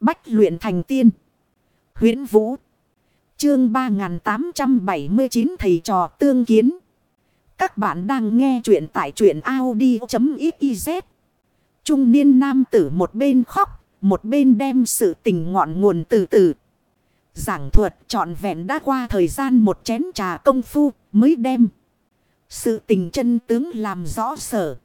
Bách luyện thành tiên. huyễn Vũ. Chương 3879 thầy trò tương kiến. Các bạn đang nghe truyện tại truyện Audi.xyz. Trung niên nam tử một bên khóc, một bên đem sự tình ngọn nguồn từ từ. Giảng thuật trọn vẹn đã qua thời gian một chén trà công phu mới đem. Sự tình chân tướng làm rõ sở.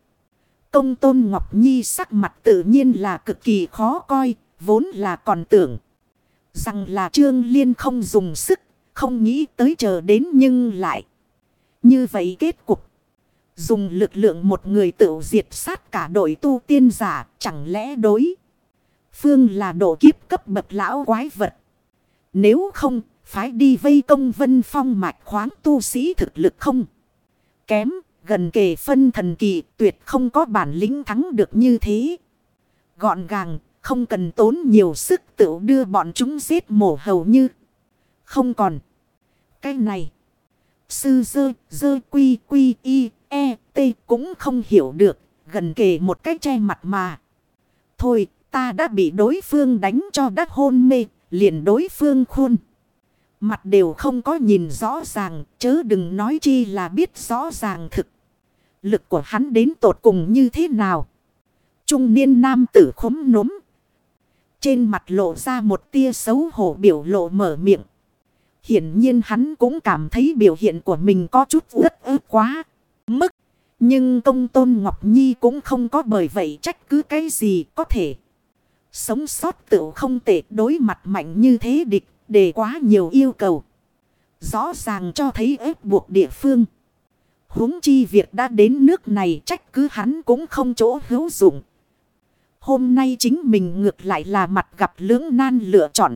Công tôn Ngọc Nhi sắc mặt tự nhiên là cực kỳ khó coi, vốn là còn tưởng. Rằng là Trương Liên không dùng sức, không nghĩ tới chờ đến nhưng lại. Như vậy kết cục. Dùng lực lượng một người tự diệt sát cả đội tu tiên giả, chẳng lẽ đối. Phương là độ kiếp cấp bậc lão quái vật. Nếu không, phải đi vây công vân phong mạch khoáng tu sĩ thực lực không. Kém, gần kề phân thần kỳ tuyệt không có bản lĩnh thắng được như thế. Gọn gàng, không cần tốn nhiều sức tự đưa bọn chúng giết mổ hầu như. Không còn. Cái này. Sư dơ, dơ quy quy y, e, t cũng không hiểu được. Gần kề một cái che mặt mà. Thôi, ta đã bị đối phương đánh cho đắc hôn mê, liền đối phương khuôn. Mặt đều không có nhìn rõ ràng, chớ đừng nói chi là biết rõ ràng thực. Lực của hắn đến tột cùng như thế nào? Trung niên nam tử khống núm. Trên mặt lộ ra một tia xấu hổ biểu lộ mở miệng. Hiển nhiên hắn cũng cảm thấy biểu hiện của mình có chút rất ớt quá. Mức. Nhưng công tôn Ngọc Nhi cũng không có bởi vậy trách cứ cái gì có thể. Sống sót tự không tệ đối mặt mạnh như thế địch để quá nhiều yêu cầu. Rõ ràng cho thấy ép buộc địa phương. huống chi việc đã đến nước này trách cứ hắn cũng không chỗ hữu dụng. Hôm nay chính mình ngược lại là mặt gặp lưỡng nan lựa chọn.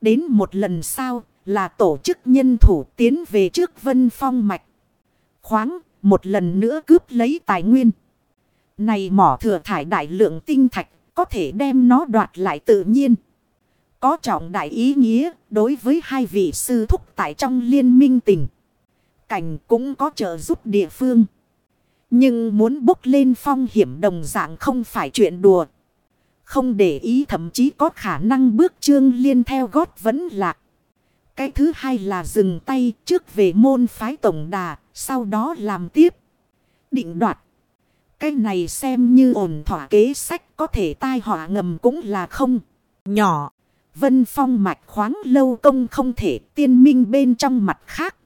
Đến một lần sau là tổ chức nhân thủ tiến về trước vân phong mạch. Khoáng, một lần nữa cướp lấy tài nguyên. Này mỏ thừa thải đại lượng tinh thạch có thể đem nó đoạt lại tự nhiên. Có trọng đại ý nghĩa đối với hai vị sư thúc tại trong liên minh tình. Cảnh cũng có trợ giúp địa phương. Nhưng muốn bốc lên phong hiểm đồng dạng không phải chuyện đùa. Không để ý thậm chí có khả năng bước trương liên theo gót vẫn lạc. Cái thứ hai là dừng tay trước về môn phái tổng đà, sau đó làm tiếp. Định đoạt. Cái này xem như ổn thỏa kế sách có thể tai họa ngầm cũng là không. Nhỏ. Vân phong mạch khoáng lâu công không thể tiên minh bên trong mặt khác.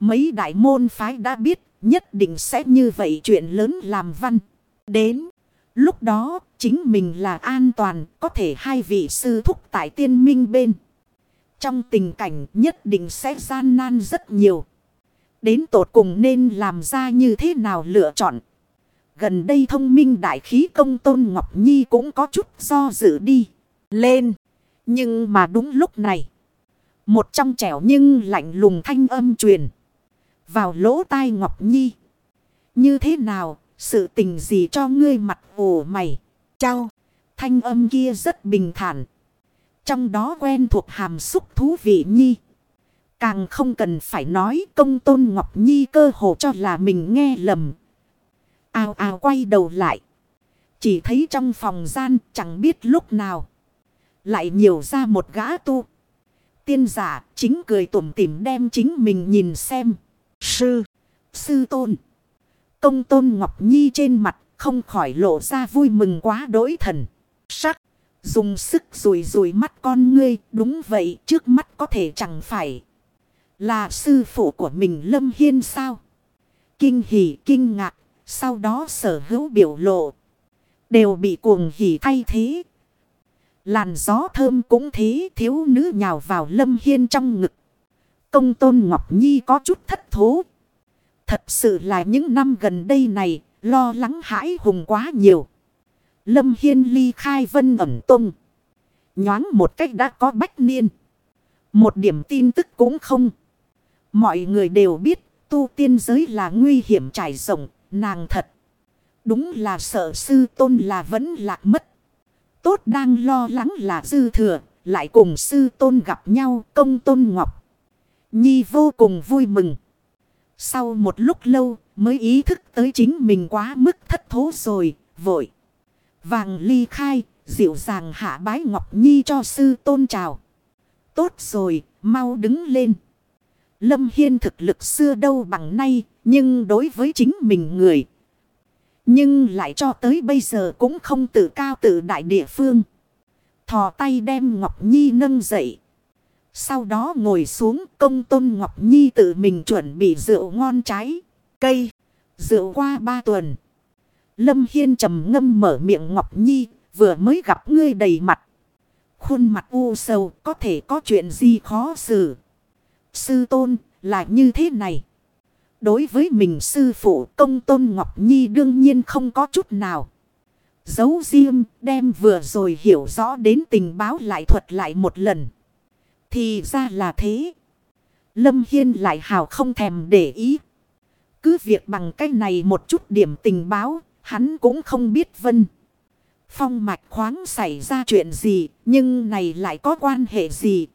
Mấy đại môn phái đã biết nhất định sẽ như vậy chuyện lớn làm văn. Đến, lúc đó, chính mình là an toàn, có thể hai vị sư thúc tại tiên minh bên. Trong tình cảnh nhất định sẽ gian nan rất nhiều. Đến tột cùng nên làm ra như thế nào lựa chọn. Gần đây thông minh đại khí công tôn Ngọc Nhi cũng có chút do dự đi. Lên. Nhưng mà đúng lúc này. Một trong trẻo nhưng lạnh lùng thanh âm truyền. Vào lỗ tai Ngọc Nhi. Như thế nào, sự tình gì cho ngươi mặt ồ mày. Chào, thanh âm kia rất bình thản. Trong đó quen thuộc hàm xúc thú vị Nhi. Càng không cần phải nói công tôn Ngọc Nhi cơ hồ cho là mình nghe lầm. Ao ao quay đầu lại. Chỉ thấy trong phòng gian chẳng biết lúc nào. Lại nhiều ra một gã tu. Tiên giả chính cười tủm tỉm đem chính mình nhìn xem. Sư. Sư tôn. Công tôn Ngọc Nhi trên mặt không khỏi lộ ra vui mừng quá đối thần. Sắc. Dùng sức rùi rùi mắt con ngươi. Đúng vậy, trước mắt có thể chẳng phải. Là sư phụ của mình Lâm Hiên sao? Kinh hỉ, kinh ngạc. Sau đó sở hữu biểu lộ. Đều bị cuồng hỉ thay thế. Làn gió thơm cũng thế, thiếu nữ nhào vào lâm hiên trong ngực. Công tôn Ngọc Nhi có chút thất thố. Thật sự là những năm gần đây này, lo lắng hãi hùng quá nhiều. Lâm Hiên ly khai vân ẩm tung. Nhoáng một cách đã có bách niên. Một điểm tin tức cũng không. Mọi người đều biết tu tiên giới là nguy hiểm trải rộng, nàng thật. Đúng là sợ sư tôn là vẫn lạc mất. Tốt đang lo lắng là dư thừa, lại cùng sư tôn gặp nhau công tôn ngọc. Nhi vô cùng vui mừng. Sau một lúc lâu mới ý thức tới chính mình quá mức thất thố rồi, vội. Vàng ly khai, dịu dàng hạ bái Ngọc Nhi cho sư tôn chào. Tốt rồi, mau đứng lên. Lâm Hiên thực lực xưa đâu bằng nay, nhưng đối với chính mình người. Nhưng lại cho tới bây giờ cũng không tự cao tự đại địa phương. Thò tay đem Ngọc Nhi nâng dậy. Sau đó ngồi xuống công tôn Ngọc Nhi tự mình chuẩn bị rượu ngon trái, cây. Rượu qua ba tuần. Lâm Hiên trầm ngâm mở miệng Ngọc Nhi vừa mới gặp ngươi đầy mặt. Khuôn mặt u sầu có thể có chuyện gì khó xử. Sư tôn là như thế này. Đối với mình sư phụ công tôn Ngọc Nhi đương nhiên không có chút nào. Giấu riêng đem vừa rồi hiểu rõ đến tình báo lại thuật lại một lần. Thì ra là thế. Lâm Hiên lại hào không thèm để ý. Cứ việc bằng cái này một chút điểm tình báo, hắn cũng không biết vân. Phong mạch khoáng xảy ra chuyện gì, nhưng này lại có quan hệ gì.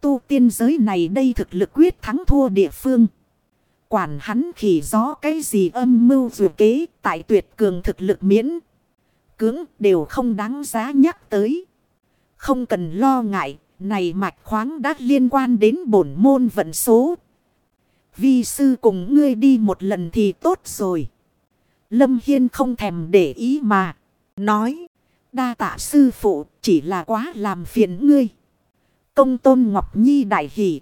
Tu tiên giới này đây thực lực quyết thắng thua địa phương. Quản hắn khỉ gió cái gì âm mưu dù kế tại tuyệt cường thực lực miễn. Cưỡng đều không đáng giá nhắc tới. Không cần lo ngại, này mạch khoáng đã liên quan đến bổn môn vận số. Vi sư cùng ngươi đi một lần thì tốt rồi. Lâm Hiên không thèm để ý mà. Nói. Đa tạ sư phụ, chỉ là quá làm phiền ngươi. Công tôn Ngọc Nhi đại hỷ.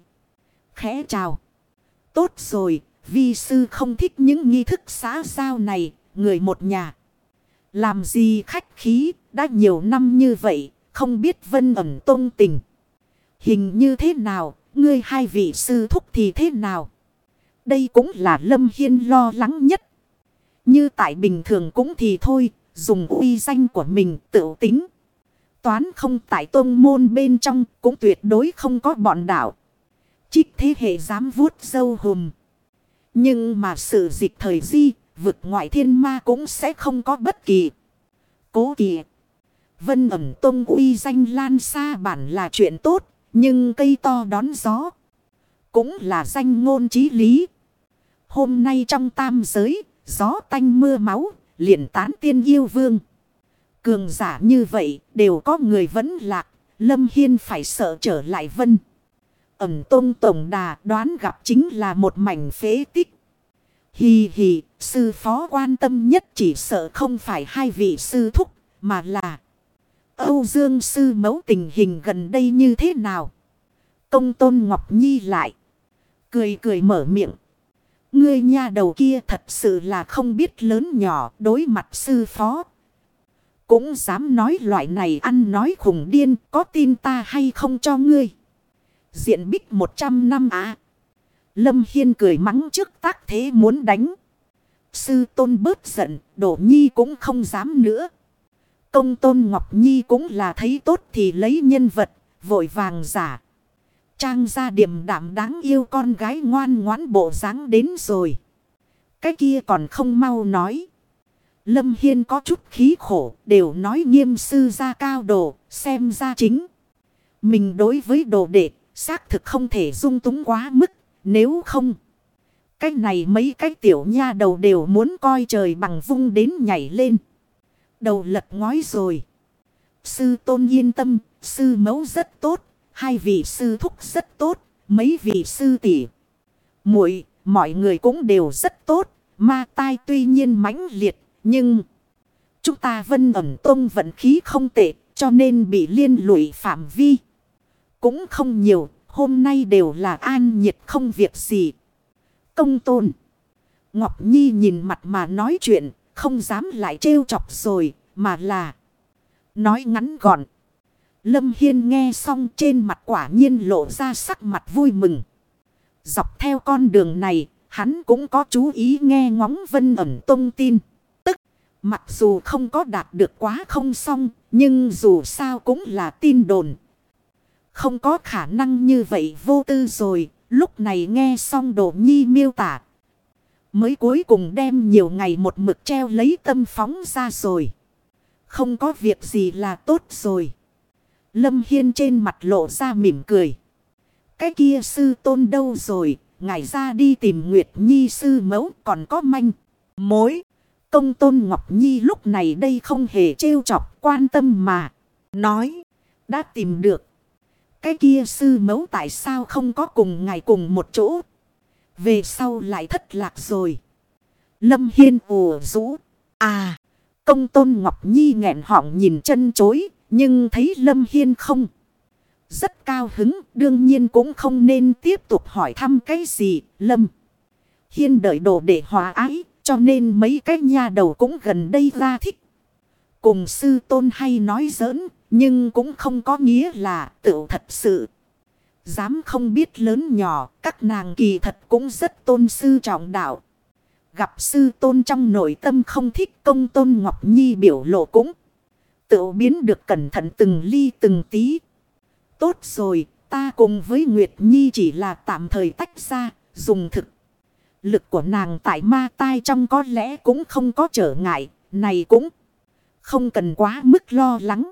Khẽ chào. Tốt rồi. Vi sư không thích những nghi thức xã giao này. Người một nhà. Làm gì khách khí. Đã nhiều năm như vậy. Không biết vân ẩn tôn tình. Hình như thế nào. Ngươi hai vị sư thúc thì thế nào. Đây cũng là Lâm Hiên lo lắng nhất. Như tại bình thường cũng thì thôi, dùng uy danh của mình tự tính. Toán không tại tôn môn bên trong cũng tuyệt đối không có bọn đảo. chích thế hệ dám vuốt dâu hùm. Nhưng mà sự dịch thời di, vực ngoại thiên ma cũng sẽ không có bất kỳ. Cố kỳ. Vân ẩm tôn uy danh lan xa bản là chuyện tốt, nhưng cây to đón gió. Cũng là danh ngôn trí lý. Hôm nay trong tam giới, gió tanh mưa máu, liền tán tiên yêu vương. Cường giả như vậy, đều có người vẫn lạc, Lâm Hiên phải sợ trở lại vân. Ẩm tôn tổng đà đoán gặp chính là một mảnh phế tích. Hì hì, sư phó quan tâm nhất chỉ sợ không phải hai vị sư thúc, mà là Âu Dương sư mẫu tình hình gần đây như thế nào? Công tôn Ngọc Nhi lại. Cười cười mở miệng. Ngươi nha đầu kia thật sự là không biết lớn nhỏ đối mặt sư phó. Cũng dám nói loại này ăn nói khủng điên có tin ta hay không cho ngươi. Diện bích 100 năm á. Lâm Hiên cười mắng trước tác thế muốn đánh. Sư tôn bớt giận, đổ nhi cũng không dám nữa. Công tôn Ngọc Nhi cũng là thấy tốt thì lấy nhân vật, vội vàng giả. Trang ra điểm đảm đáng yêu con gái ngoan ngoãn bộ dáng đến rồi. Cái kia còn không mau nói. Lâm Hiên có chút khí khổ đều nói nghiêm sư ra cao đồ xem ra chính. Mình đối với đồ đệ xác thực không thể dung túng quá mức nếu không. Cái này mấy cái tiểu nha đầu đều muốn coi trời bằng vung đến nhảy lên. Đầu lật ngói rồi. Sư tôn yên tâm, sư mẫu rất tốt, Hai vị sư thúc rất tốt, mấy vị sư tỷ muội mọi người cũng đều rất tốt. Ma tai tuy nhiên mãnh liệt, nhưng chúng ta vân ẩm tôn vận khí không tệ, cho nên bị liên lụy phạm vi. Cũng không nhiều, hôm nay đều là an nhiệt không việc gì. Công tôn. Ngọc Nhi nhìn mặt mà nói chuyện, không dám lại trêu chọc rồi, mà là nói ngắn gọn. Lâm Hiên nghe xong trên mặt quả nhiên lộ ra sắc mặt vui mừng. Dọc theo con đường này, hắn cũng có chú ý nghe ngóng vân ẩm tông tin. Tức, mặc dù không có đạt được quá không xong, nhưng dù sao cũng là tin đồn. Không có khả năng như vậy vô tư rồi, lúc này nghe xong đồ nhi miêu tả. Mới cuối cùng đem nhiều ngày một mực treo lấy tâm phóng ra rồi. Không có việc gì là tốt rồi. Lâm Hiên trên mặt lộ ra mỉm cười. Cái kia sư tôn đâu rồi, ngài ra đi tìm Nguyệt Nhi sư mẫu còn có manh. Mối, công tôn Ngọc Nhi lúc này đây không hề trêu chọc, quan tâm mà. Nói. Đã tìm được. Cái kia sư mẫu tại sao không có cùng ngài cùng một chỗ. Về sau lại thất lạc rồi. Lâm Hiên ủa rũ. À. Công tôn Ngọc Nhi nghẹn họng nhìn chân chối. Nhưng thấy Lâm Hiên không. Rất cao hứng. Đương nhiên cũng không nên tiếp tục hỏi thăm cái gì. Lâm. Hiên đợi đồ để hòa ái. Cho nên mấy cái nha đầu cũng gần đây ra thích. Cùng sư tôn hay nói giỡn. Nhưng cũng không có nghĩa là tự thật sự. Dám không biết lớn nhỏ. Các nàng kỳ thật cũng rất tôn sư trọng đạo. Gặp sư tôn trong nội tâm không thích công tôn Ngọc Nhi biểu lộ cũng. Tự biến được cẩn thận từng ly từng tí. Tốt rồi, ta cùng với Nguyệt Nhi chỉ là tạm thời tách ra, dùng thực. Lực của nàng tại ma tai trong có lẽ cũng không có trở ngại, này cũng không cần quá mức lo lắng.